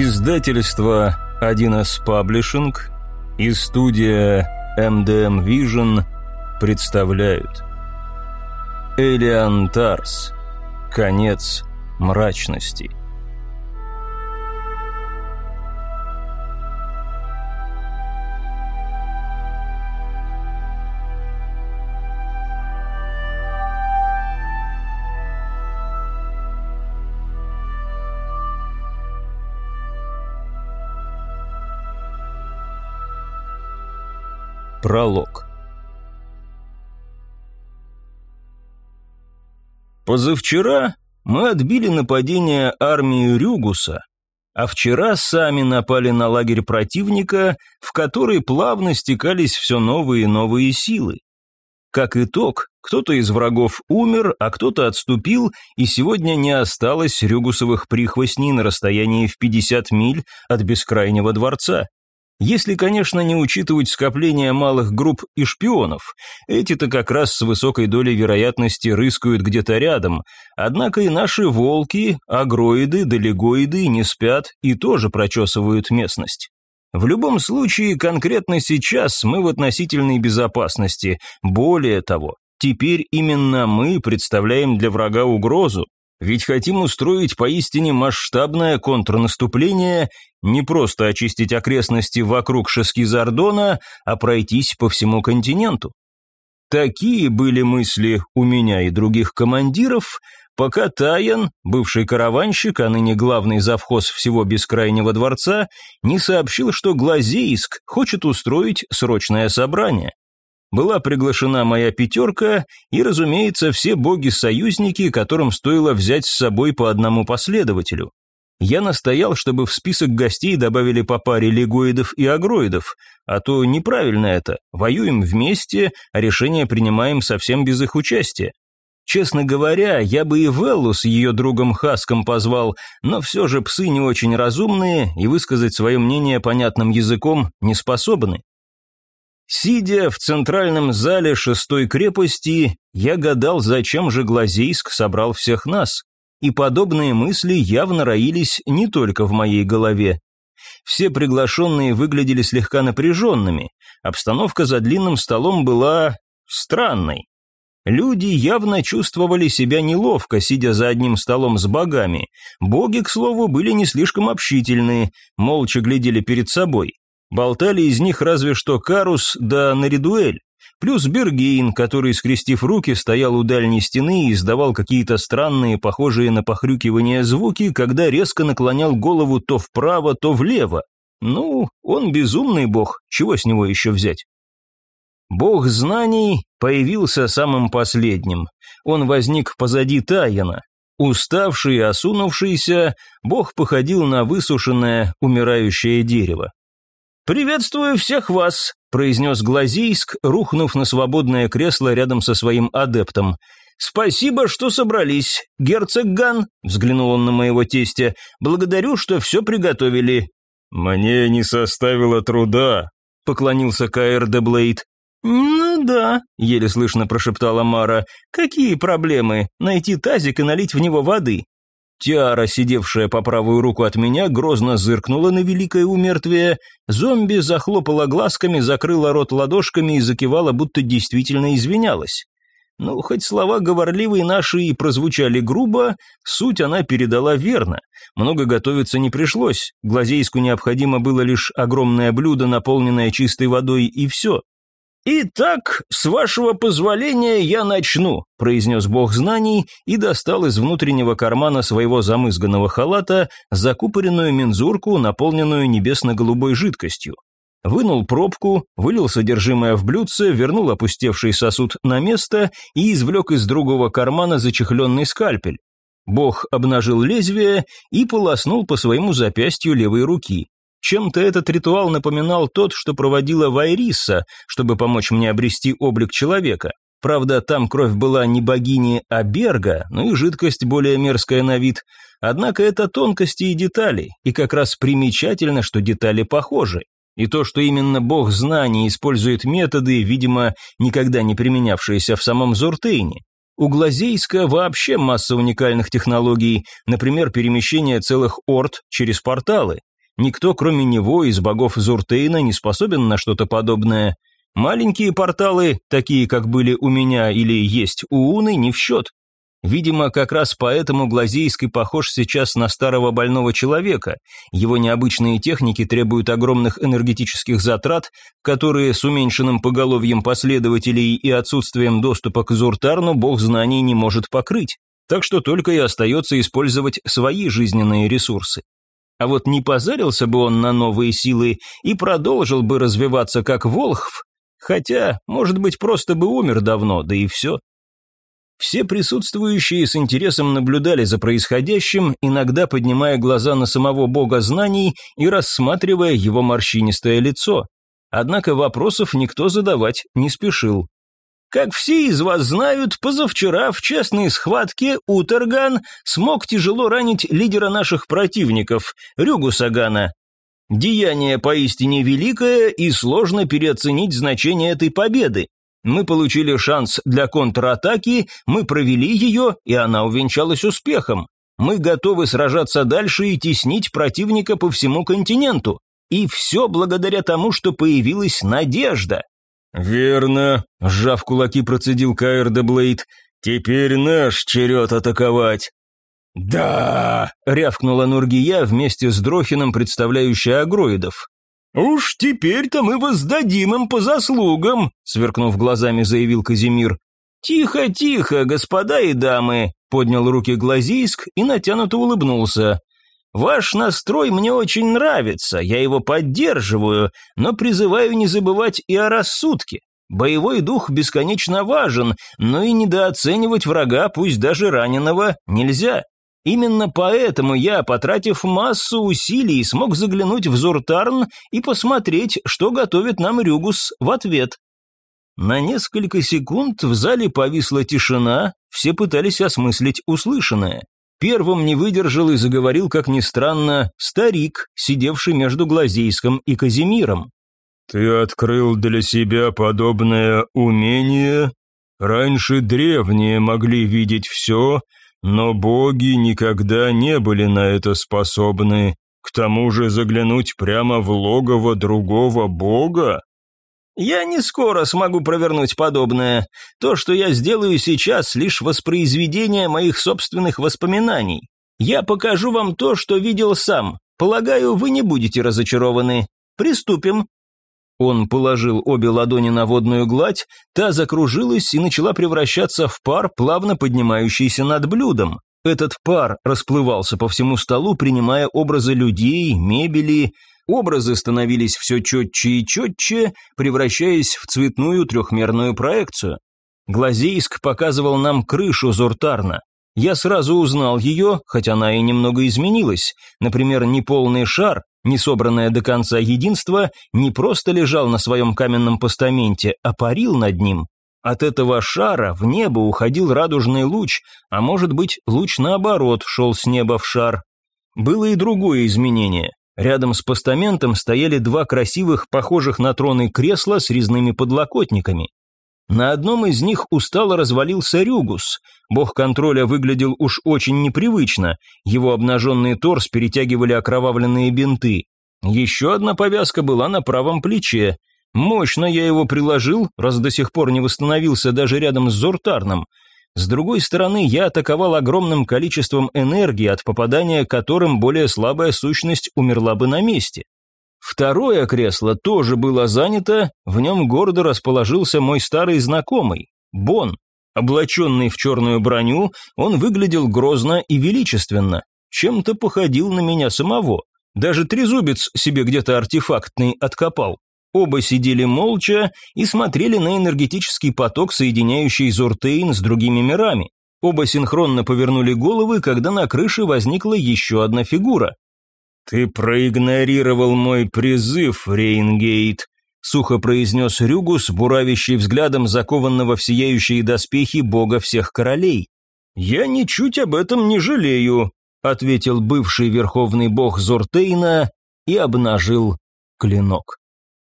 Издательство 1С Паблишинг и студия MDM Vision представляют Элиан Тарс. Конец мрачности. Пролог Позавчера мы отбили нападение армии Рюгуса, а вчера сами напали на лагерь противника, в который плавно стекались все новые и новые силы. Как итог, кто-то из врагов умер, а кто-то отступил, и сегодня не осталось рюгусовых прихвостней на расстоянии в 50 миль от бескрайнего дворца. Если, конечно, не учитывать скопление малых групп и шпионов. Эти-то как раз с высокой долей вероятности рыскают где-то рядом. Однако и наши волки, агроиды, долегоиды не спят и тоже прочесывают местность. В любом случае, конкретно сейчас мы в относительной безопасности. Более того, теперь именно мы представляем для врага угрозу, ведь хотим устроить поистине масштабное контрнаступление, не просто очистить окрестности вокруг Шескизардона, а пройтись по всему континенту. Такие были мысли у меня и других командиров, пока Таян, бывший караванщик, а ныне главный завхоз всего бескрайнего дворца, не сообщил, что Глазейск хочет устроить срочное собрание. Была приглашена моя пятерка и, разумеется, все боги-союзники, которым стоило взять с собой по одному последователю. Я настоял, чтобы в список гостей добавили по паре легоидов и агроидов, а то неправильно это, воюем вместе, а решения принимаем совсем без их участия. Честно говоря, я бы и Веллу с ее другом Хаском позвал, но все же псы не очень разумные и высказать свое мнение понятным языком не способны. Сидя в центральном зале шестой крепости, я гадал, зачем же Глазейск собрал всех нас. И подобные мысли явно роились не только в моей голове. Все приглашенные выглядели слегка напряженными. Обстановка за длинным столом была странной. Люди явно чувствовали себя неловко, сидя за одним столом с богами. Боги, к слову, были не слишком общительные, молча глядели перед собой. Болтали из них разве что Карус да Наридуэль, плюс Бергейн, который, скрестив руки, стоял у дальней стены и издавал какие-то странные, похожие на похрюкивание звуки, когда резко наклонял голову то вправо, то влево. Ну, он безумный бог, чего с него еще взять? Бог знаний появился самым последним. Он возник позади Таяна. Уставший и осунувшийся, бог походил на высушенное, умирающее дерево. «Приветствую всех вас», – произнес Глазейск, рухнув на свободное кресло рядом со своим адептом. «Спасибо, что собрались. Герцог Ган», – взглянул он на моего тестя, – «благодарю, что все приготовили». «Мне не составило труда», – поклонился Каэр де Блейд. «Ну да», – еле слышно прошептала Мара. «Какие проблемы? Найти тазик и налить в него воды. Тиара, сидевшая по правую руку от меня, грозно зыркнула на великое умертвие. Зомби захлопала глазками, закрыла рот ладошками и закивала, будто действительно извинялась. Ну, хоть слова говорливые наши и прозвучали грубо, суть она передала верно. Много готовиться не пришлось. Глазейску необходимо было лишь огромное блюдо, наполненное чистой водой, и все. «Итак, с вашего позволения я начну», – произнес бог знаний и достал из внутреннего кармана своего замызганного халата закупоренную мензурку, наполненную небесно-голубой жидкостью. Вынул пробку, вылил содержимое в блюдце, вернул опустевший сосуд на место и извлек из другого кармана зачехленный скальпель. Бог обнажил лезвие и полоснул по своему запястью левой руки. Чем-то этот ритуал напоминал тот, что проводила Вайриса, чтобы помочь мне обрести облик человека. Правда, там кровь была не богини, а Берга, ну и жидкость более мерзкая на вид. Однако это тонкости и детали, и как раз примечательно, что детали похожи. И то, что именно бог знаний использует методы, видимо, никогда не применявшиеся в самом Зортейне. У Глазейска вообще масса уникальных технологий, например, перемещение целых орд через порталы. Никто, кроме него, из богов Зуртейна не способен на что-то подобное. Маленькие порталы, такие как были у меня или есть у Уны, не в счет. Видимо, как раз поэтому Глазейский похож сейчас на старого больного человека. Его необычные техники требуют огромных энергетических затрат, которые с уменьшенным поголовьем последователей и отсутствием доступа к Зуртарну бог знаний не может покрыть. Так что только и остается использовать свои жизненные ресурсы. А вот не позарился бы он на новые силы и продолжил бы развиваться как Волхв, хотя, может быть, просто бы умер давно, да и все. Все присутствующие с интересом наблюдали за происходящим, иногда поднимая глаза на самого бога знаний и рассматривая его морщинистое лицо. Однако вопросов никто задавать не спешил. Как все из вас знают, позавчера в честной схватке Утерган смог тяжело ранить лидера наших противников, Рюгу Сагана. Деяние поистине великое, и сложно переоценить значение этой победы. Мы получили шанс для контратаки, мы провели ее, и она увенчалась успехом. Мы готовы сражаться дальше и теснить противника по всему континенту. И все благодаря тому, что появилась надежда. «Верно», — сжав кулаки, процедил Каэр де Блейд. «Теперь наш черед атаковать». «Да!» — рявкнула Нургия вместе с Дрохином, представляющая агроидов. «Уж теперь-то мы воздадим им по заслугам», — сверкнув глазами, заявил Казимир. «Тихо, тихо, господа и дамы», — поднял руки Глазийск и натянуто улыбнулся. «Ваш настрой мне очень нравится, я его поддерживаю, но призываю не забывать и о рассудке. Боевой дух бесконечно важен, но и недооценивать врага, пусть даже раненого, нельзя. Именно поэтому я, потратив массу усилий, смог заглянуть в Зуртарн и посмотреть, что готовит нам Рюгус в ответ. На несколько секунд в зале повисла тишина, все пытались осмыслить услышанное. Первым не выдержал и заговорил, как ни странно, старик, сидевший между Глазейском и Казимиром. «Ты открыл для себя подобное умение? Раньше древние могли видеть все, но боги никогда не были на это способны. К тому же заглянуть прямо в логово другого бога? Я не скоро смогу провернуть подобное. То, что я сделаю сейчас, лишь воспроизведение моих собственных воспоминаний. Я покажу вам то, что видел сам. Полагаю, вы не будете разочарованы. Приступим. Он положил обе ладони на водную гладь, та закружилась и начала превращаться в пар, плавно поднимающийся над блюдом. Этот пар расплывался по всему столу, принимая образы людей, мебели. Образы становились все четче и четче, превращаясь в цветную трехмерную проекцию. Глазейск показывал нам крышу Зуртарна. Я сразу узнал ее, хотя она и немного изменилась. Например, неполный шар, Несобранное до конца единство не просто лежал на своем каменном постаменте, а парил над ним. От этого шара в небо уходил радужный луч, а может быть, луч наоборот шел с неба в шар. Было и другое изменение. Рядом с постаментом стояли два красивых, похожих на троны кресла с резными подлокотниками. На одном из них устало развалился Рюгус. Бог контроля выглядел уж очень непривычно, его обнаженный торс перетягивали окровавленные бинты. Еще одна повязка была на правом плече. Мощно я его приложил, раз до сих пор не восстановился даже рядом с Зортарном. С другой стороны, я атаковал огромным количеством энергии, от попадания которым более слабая сущность умерла бы на месте. Второе кресло тоже было занято, в нем гордо расположился мой старый знакомый, Бон. Облаченный в черную броню, он выглядел грозно и величественно, чем-то походил на меня самого. Даже трезубец себе где-то артефактный откопал. Оба сидели молча и смотрели на энергетический поток, соединяющий Зортейн с другими мирами. Оба синхронно повернули головы, когда на крыше возникла еще одна фигура. «Ты проигнорировал мой призыв, Рейнгейт», — сухо произнес Рюгус, буравящий взглядом закованного в сияющие доспехи бога всех королей. «Я ничуть об этом не жалею», — ответил бывший верховный бог Зортейна и обнажил клинок.